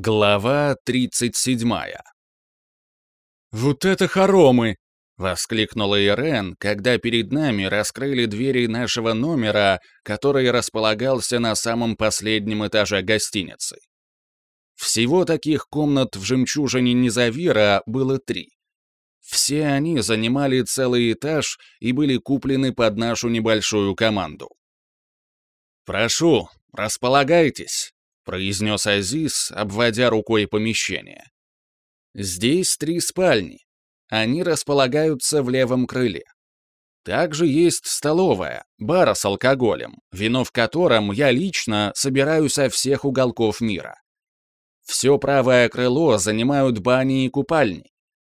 Глава 37 «Вот это хоромы!» — воскликнула Ирен, когда перед нами раскрыли двери нашего номера, который располагался на самом последнем этаже гостиницы. Всего таких комнат в «Жемчужине Низавира» было три. Все они занимали целый этаж и были куплены под нашу небольшую команду. «Прошу, располагайтесь», произнес Азиз, обводя рукой помещение. Здесь три спальни. Они располагаются в левом крыле. Также есть столовая, бар с алкоголем, вино в котором я лично собираю со всех уголков мира. Все правое крыло занимают бани и купальни.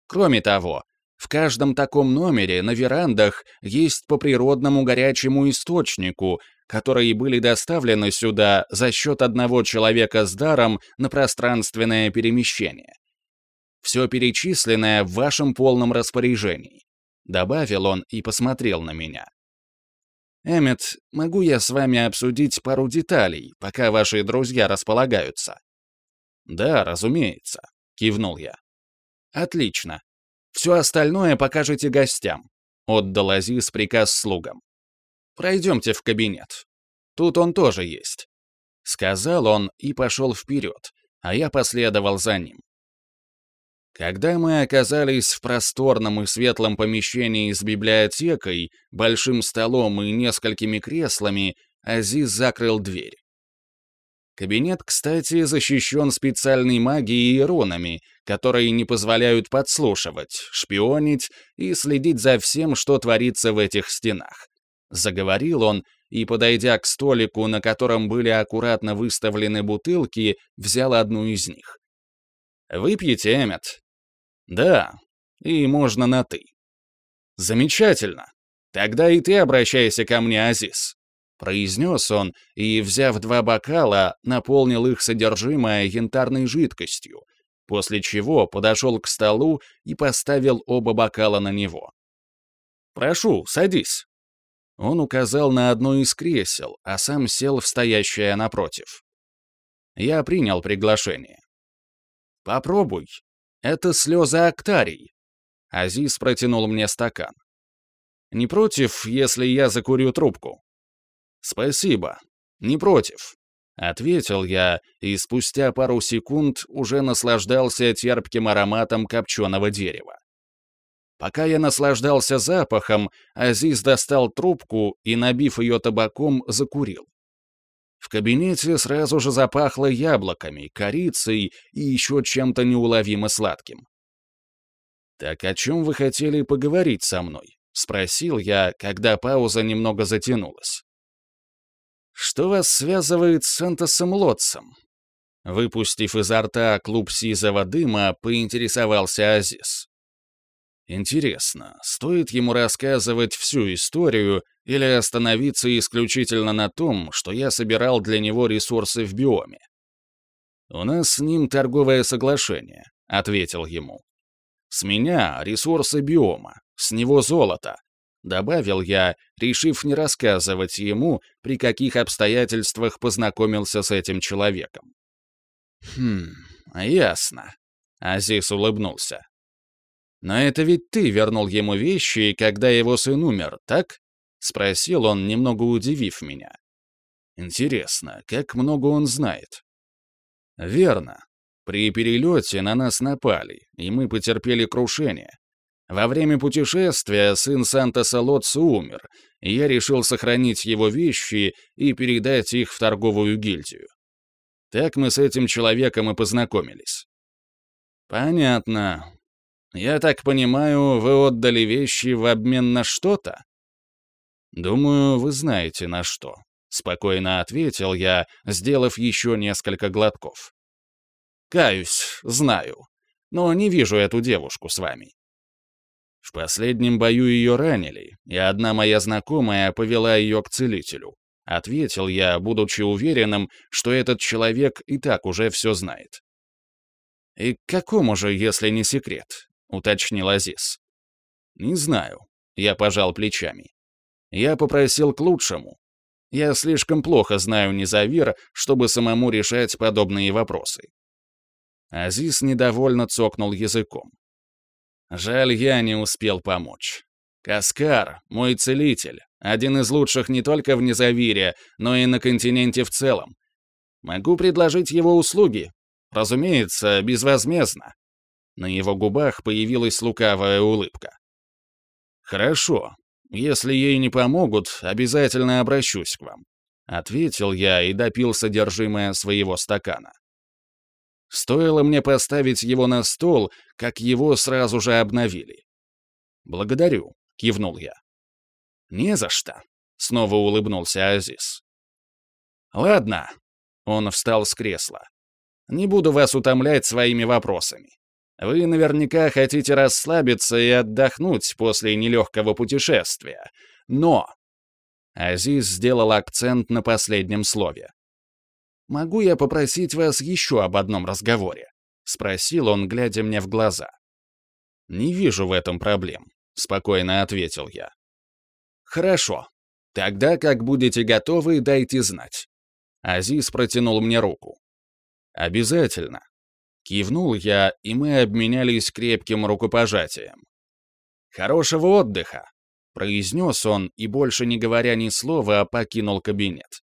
Кроме того, в каждом таком номере на верандах есть по природному горячему источнику, которые были доставлены сюда за счет одного человека с даром на пространственное перемещение. Все перечисленное в вашем полном распоряжении», — добавил он и посмотрел на меня. «Эммет, могу я с вами обсудить пару деталей, пока ваши друзья располагаются?» «Да, разумеется», — кивнул я. «Отлично. Все остальное покажете гостям», — отдал Азиз приказ слугам. Пройдемте в кабинет. Тут он тоже есть». Сказал он и пошел вперед, а я последовал за ним. Когда мы оказались в просторном и светлом помещении с библиотекой, большим столом и несколькими креслами, Азиз закрыл дверь. Кабинет, кстати, защищен специальной магией и рунами, которые не позволяют подслушивать, шпионить и следить за всем, что творится в этих стенах. Заговорил он и, подойдя к столику, на котором были аккуратно выставлены бутылки, взял одну из них. «Выпьете, Эммет?» «Да, и можно на «ты». «Замечательно. Тогда и ты обращайся ко мне, Азиз», — произнес он и, взяв два бокала, наполнил их содержимое янтарной жидкостью, после чего подошел к столу и поставил оба бокала на него. «Прошу, садись». Он указал на одно из кресел, а сам сел в стоящее напротив. Я принял приглашение. «Попробуй. Это слезы Актарий». Азиз протянул мне стакан. «Не против, если я закурю трубку?» «Спасибо. Не против», — ответил я, и спустя пару секунд уже наслаждался терпким ароматом копченого дерева. Пока я наслаждался запахом, Азиз достал трубку и, набив ее табаком, закурил. В кабинете сразу же запахло яблоками, корицей и еще чем-то неуловимо сладким. «Так о чем вы хотели поговорить со мной?» — спросил я, когда пауза немного затянулась. «Что вас связывает с Сантосом Лотсом?» Выпустив изо рта клуб сизого дыма, поинтересовался Азиз. Интересно, стоит ему рассказывать всю историю или остановиться исключительно на том, что я собирал для него ресурсы в биоме? «У нас с ним торговое соглашение», — ответил ему. «С меня ресурсы биома, с него золото», — добавил я, решив не рассказывать ему, при каких обстоятельствах познакомился с этим человеком. «Хм, ясно», — Азис улыбнулся. «Но это ведь ты вернул ему вещи, когда его сын умер, так?» — спросил он, немного удивив меня. «Интересно, как много он знает?» «Верно. При перелете на нас напали, и мы потерпели крушение. Во время путешествия сын Сантоса Лотса умер, и я решил сохранить его вещи и передать их в торговую гильдию. Так мы с этим человеком и познакомились». «Понятно. Я так понимаю, вы отдали вещи в обмен на что-то? Думаю, вы знаете на что. Спокойно ответил я, сделав еще несколько глотков. Каюсь, знаю. Но не вижу эту девушку с вами. В последнем бою ее ранили, и одна моя знакомая повела ее к целителю. Ответил я, будучи уверенным, что этот человек и так уже все знает. «И к какому же, если не секрет?» — уточнил Азиз. «Не знаю». Я пожал плечами. Я попросил к лучшему. Я слишком плохо знаю Низавир, чтобы самому решать подобные вопросы. Азиз недовольно цокнул языком. Жаль, я не успел помочь. Каскар, мой целитель, один из лучших не только в Незавире, но и на континенте в целом. Могу предложить его услуги. Разумеется, безвозмездно. На его губах появилась лукавая улыбка. «Хорошо. Если ей не помогут, обязательно обращусь к вам», — ответил я и допил содержимое своего стакана. Стоило мне поставить его на стол, как его сразу же обновили. «Благодарю», — кивнул я. «Не за что», — снова улыбнулся Азиз. «Ладно», — он встал с кресла. «Не буду вас утомлять своими вопросами. Вы наверняка хотите расслабиться и отдохнуть после нелегкого путешествия. Но...» Азиз сделал акцент на последнем слове. «Могу я попросить вас еще об одном разговоре?» — спросил он, глядя мне в глаза. «Не вижу в этом проблем», — спокойно ответил я. «Хорошо. Тогда, как будете готовы, дайте знать». Азиз протянул мне руку. «Обязательно». Кивнул я, и мы обменялись крепким рукопожатием. «Хорошего отдыха!» — произнес он и, больше не говоря ни слова, покинул кабинет.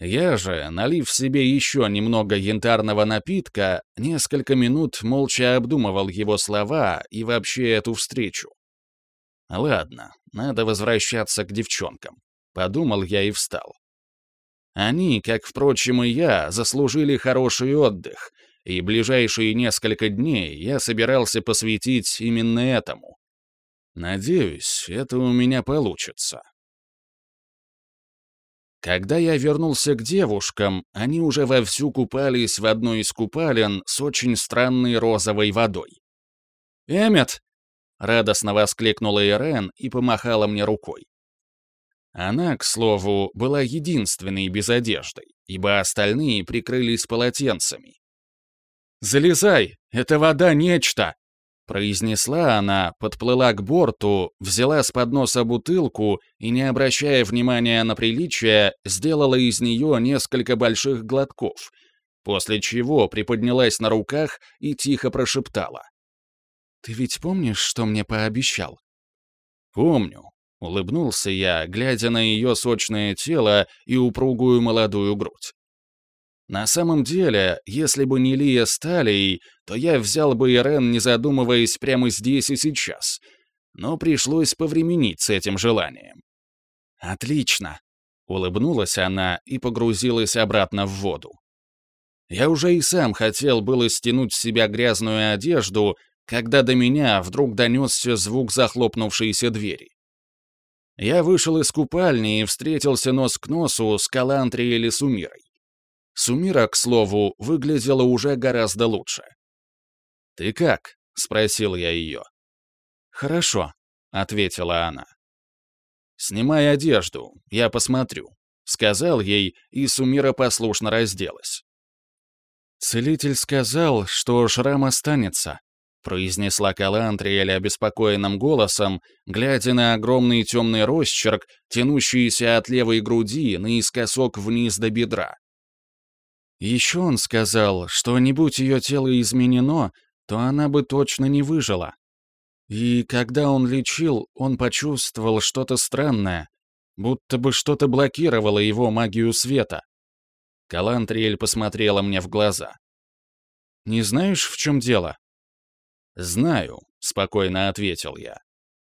Я же, налив себе еще немного янтарного напитка, несколько минут молча обдумывал его слова и вообще эту встречу. Ладно, надо возвращаться к девчонкам. Подумал я и встал. Они, как, впрочем, и я, заслужили хороший отдых, и ближайшие несколько дней я собирался посвятить именно этому. Надеюсь, это у меня получится. Когда я вернулся к девушкам, они уже вовсю купались в одной из купалин с очень странной розовой водой. «Эммет!» — радостно воскликнула Ирен и помахала мне рукой. Она, к слову, была единственной без одежды, ибо остальные прикрылись полотенцами. «Залезай! Это вода нечто!» Произнесла она, подплыла к борту, взяла с подноса бутылку и, не обращая внимания на приличие, сделала из нее несколько больших глотков, после чего приподнялась на руках и тихо прошептала. «Ты ведь помнишь, что мне пообещал?» «Помню», — улыбнулся я, глядя на ее сочное тело и упругую молодую грудь. На самом деле, если бы не Лия Сталей, то я взял бы Ирен, не задумываясь прямо здесь и сейчас. Но пришлось повременить с этим желанием. «Отлично!» — улыбнулась она и погрузилась обратно в воду. Я уже и сам хотел было стянуть с себя грязную одежду, когда до меня вдруг донесся звук захлопнувшейся двери. Я вышел из купальни и встретился нос к носу с Калантрией или Сумирой. Сумира, к слову, выглядела уже гораздо лучше. «Ты как?» — спросил я ее. «Хорошо», — ответила она. «Снимай одежду, я посмотрю», — сказал ей, и Сумира послушно разделась. «Целитель сказал, что шрам останется», — произнесла Калантриэль обеспокоенным голосом, глядя на огромный темный росчерк, тянущийся от левой груди наискосок вниз до бедра. Еще он сказал, что не будь ее тело изменено, то она бы точно не выжила. И когда он лечил, он почувствовал что-то странное, будто бы что-то блокировало его магию света. Калантриэль посмотрела мне в глаза. «Не знаешь, в чем дело?» «Знаю», — спокойно ответил я.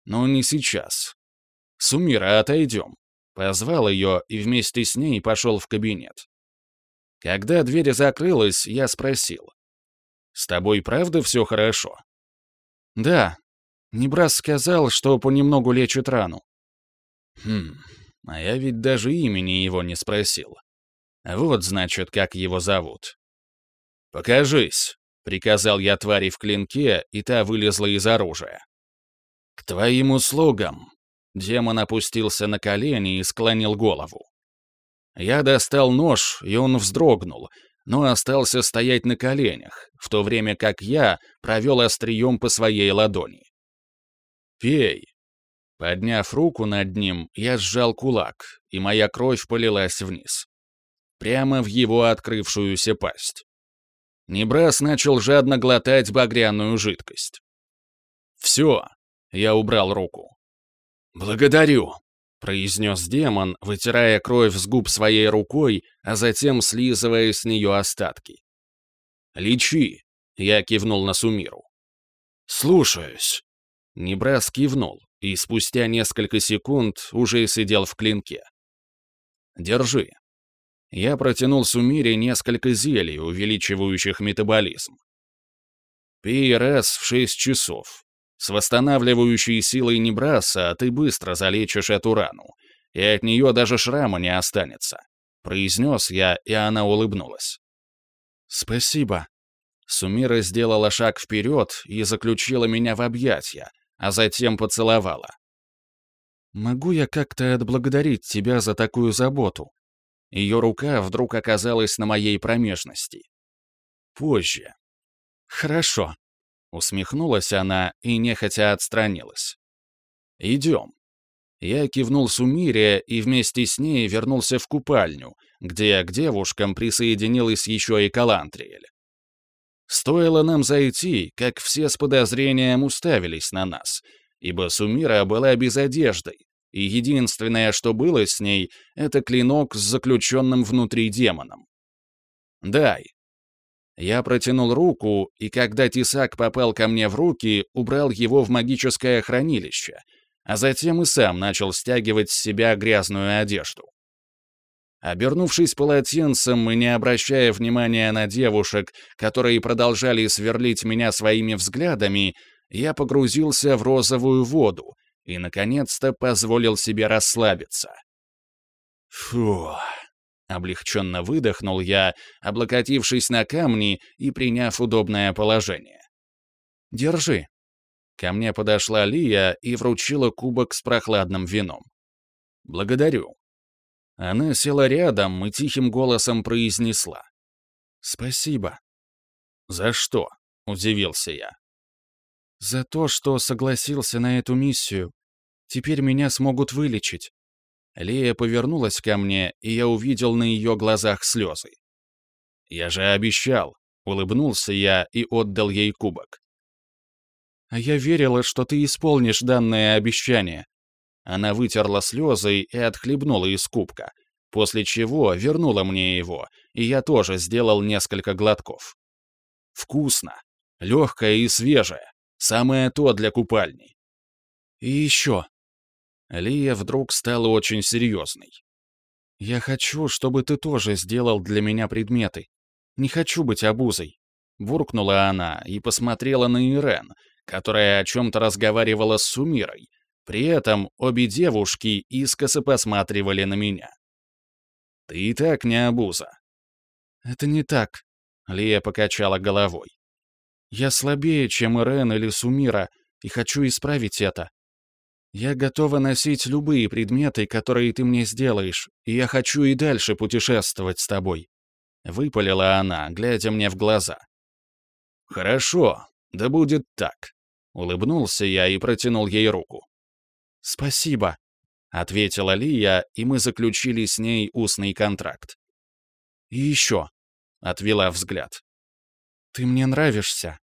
«Но не сейчас. Сумира, отойдем». Позвал ее и вместе с ней пошел в кабинет. Когда дверь закрылась, я спросил. «С тобой правда все хорошо?» «Да. Небрас сказал, что понемногу лечит рану». «Хм, а я ведь даже имени его не спросил. Вот, значит, как его зовут». «Покажись», — приказал я твари в клинке, и та вылезла из оружия. «К твоим услугам!» Демон опустился на колени и склонил голову. Я достал нож, и он вздрогнул, но остался стоять на коленях, в то время как я провел острием по своей ладони. «Пей!» Подняв руку над ним, я сжал кулак, и моя кровь полилась вниз. Прямо в его открывшуюся пасть. Небрас начал жадно глотать багряную жидкость. «Все», — я убрал руку. «Благодарю», — произнес демон, вытирая кровь с губ своей рукой, а затем слизывая с нее остатки. «Лечи», — я кивнул на Сумиру. «Слушаюсь». Небрас кивнул, и спустя несколько секунд уже сидел в клинке. «Держи». Я протянул Сумире несколько зелий, увеличивающих метаболизм. Пей раз в шесть часов. С восстанавливающей силой Небраса ты быстро залечишь эту рану, и от нее даже шрама не останется», — произнес я, и она улыбнулась. «Спасибо». Сумира сделала шаг вперед и заключила меня в объятья, а затем поцеловала. «Могу я как-то отблагодарить тебя за такую заботу?» Ее рука вдруг оказалась на моей промежности. «Позже». «Хорошо», Усмехнулась она и нехотя отстранилась. «Идем». Я кивнул Сумире и вместе с ней вернулся в купальню, где к девушкам присоединилась еще и Калантриэль. Стоило нам зайти, как все с подозрением уставились на нас, ибо Сумира была без одежды, и единственное, что было с ней, это клинок с заключенным внутри демоном. «Дай», я протянул руку, и когда тесак попал ко мне в руки, убрал его в магическое хранилище, а затем и сам начал стягивать с себя грязную одежду. Обернувшись полотенцем и не обращая внимания на девушек, которые продолжали сверлить меня своими взглядами, я погрузился в розовую воду и, наконец-то, позволил себе расслабиться. Фух. Облегченно выдохнул я, облокотившись на камни и приняв удобное положение. «Держи». Ко мне подошла Лия и вручила кубок с прохладным вином. «Благодарю». Она села рядом и тихим голосом произнесла. «Спасибо». «За что?» — удивился я. «За то, что согласился на эту миссию. Теперь меня смогут вылечить. Лея повернулась ко мне, и я увидел на ее глазах слезы. «Я же обещал», — улыбнулся я и отдал ей кубок. «А я верила, что ты исполнишь данное обещание». Она вытерла слезы и отхлебнула из кубка, после чего вернула мне его, и я тоже сделал несколько глотков. Вкусно, легкое и свежее, самое то для купальни. «И еще», Лия вдруг стала очень серьезной. «Я хочу, чтобы ты тоже сделал для меня предметы. Не хочу быть обузой», — буркнула она и посмотрела на Ирен, которая о чем-то разговаривала с Сумирой. При этом обе девушки искоса посматривали на меня. «Ты и так не обуза». «Это не так», — Лия покачала головой. «Я слабее, чем Ирен или Сумира, и хочу исправить это. Я готова носить любые предметы, которые ты мне сделаешь, и я хочу и дальше путешествовать с тобой», — выпалила она, глядя мне в глаза. «Хорошо, да будет так», — улыбнулся я и протянул ей руку. «Спасибо», — ответила Лия, и мы заключили с ней устный контракт. «И еще», — отвела взгляд. «Ты мне нравишься»,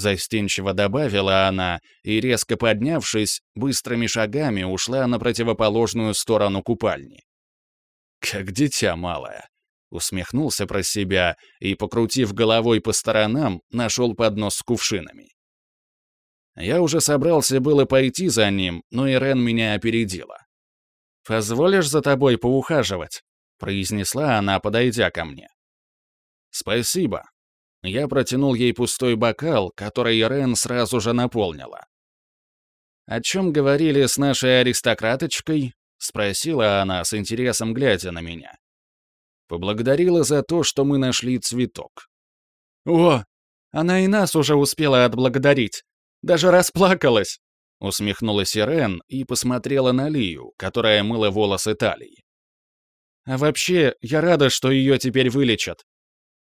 Застенчиво добавила она и, резко поднявшись, быстрыми шагами ушла на противоположную сторону купальни. «Как дитя малое», — усмехнулся про себя и, покрутив головой по сторонам, нашел поднос с кувшинами. Я уже собрался было пойти за ним, но Ирен меня опередила. «Позволишь за тобой поухаживать?» — произнесла она, подойдя ко мне. «Спасибо», я протянул ей пустой бокал, который Ирен сразу же наполнила. «О чем говорили с нашей аристократочкой?» — спросила она с интересом, глядя на меня. Поблагодарила за то, что мы нашли цветок. «О, она и нас уже успела отблагодарить. Даже расплакалась!» Усмехнулась Ирен и посмотрела на Лию, которая мыла волосы талии. «А вообще, я рада, что ее теперь вылечат».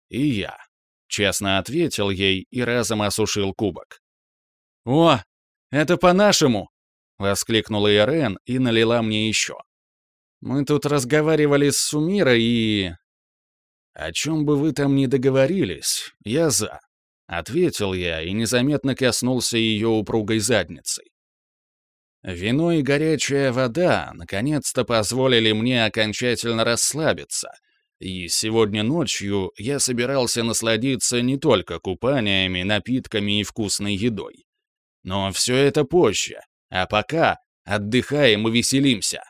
«И я», Честно ответил ей и разом осушил кубок. «О, это по-нашему!» — воскликнула Ирен и налила мне еще. «Мы тут разговаривали с Сумирой и...» «О чем бы вы там ни договорились, я за», — ответил я и незаметно коснулся ее упругой задницей. Вино и горячая вода наконец-то позволили мне окончательно расслабиться, и сегодня ночью я собирался насладиться не только купаниями, напитками и вкусной едой. Но все это позже, а пока отдыхаем и веселимся.